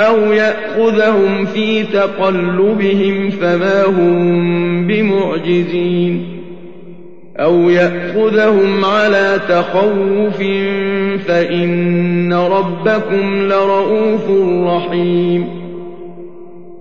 أَوْ يَأْخُذَهُمْ فِي تَقَلُّبِهِمْ فَمَا هُم بِمُعْجِزِينَ أَوْ يَأْخُذَهُمْ عَلَىٰ تَخَوُّفٍ فَإِنَّ رَبَّكُمْ لَرَءُوفٌ رَّحِيمٌ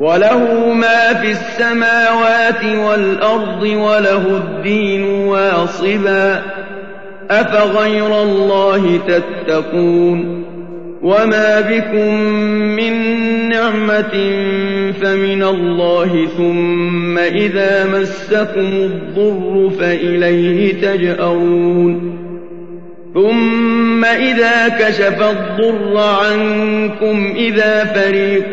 وَلَهُ مَا فِي السَّمَاوَاتِ وَالْأَرْضِ وَلَهُ الدِّينُ وَاصِبًا أَفَغَيْرَ اللَّهِ تَتَّقُونَ وَمَا بِكُم مِّن نِّعْمَةٍ فَمِنَ اللَّهِ ثُمَّ إِذَا مَسَّكُمُ الضُّرُّ فَإِلَيْهِ تَجْأَرُونَ ثُمَّ إِذَا كَشَفَ الضُّرَّ عَنكُمْ إِذَا فَرِيقٌ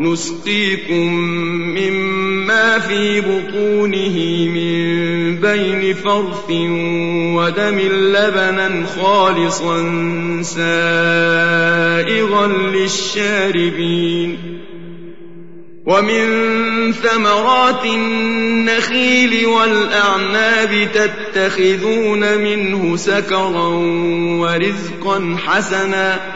نسقيكم مما في بطونه من بين فرث ودم لبنا خالصا سائغا للشاربين ومن ثمرات النخيل والأعناب تتخذون منه سكرا ورزقا حسنا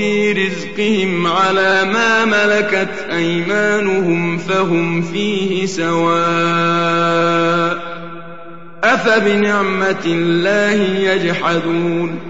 في رزقهم على ما ملكت أيمانهم فهم فيه سواء أفبنعمة الله يجحدون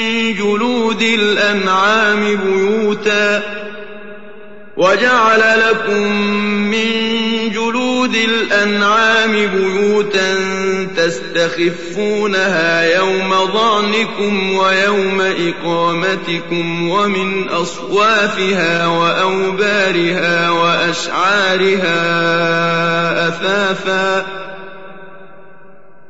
جلود الأنعام بيوتا وجعل لكم من جلود الأنعام بيوتا تستخفونها يوم ظعنكم ويوم إقامتكم ومن أصوافها وأوبارها وأشعارها أثاثا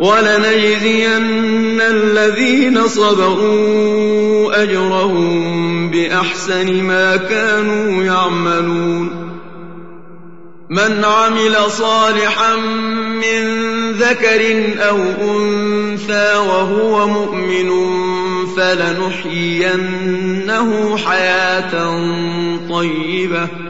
ولنجزين الذين صبروا أجرهم بأحسن ما كانوا يعملون. من عمل صالحا من ذكر أو أنثى وهو مؤمن فلنحيينه حياة طيبة.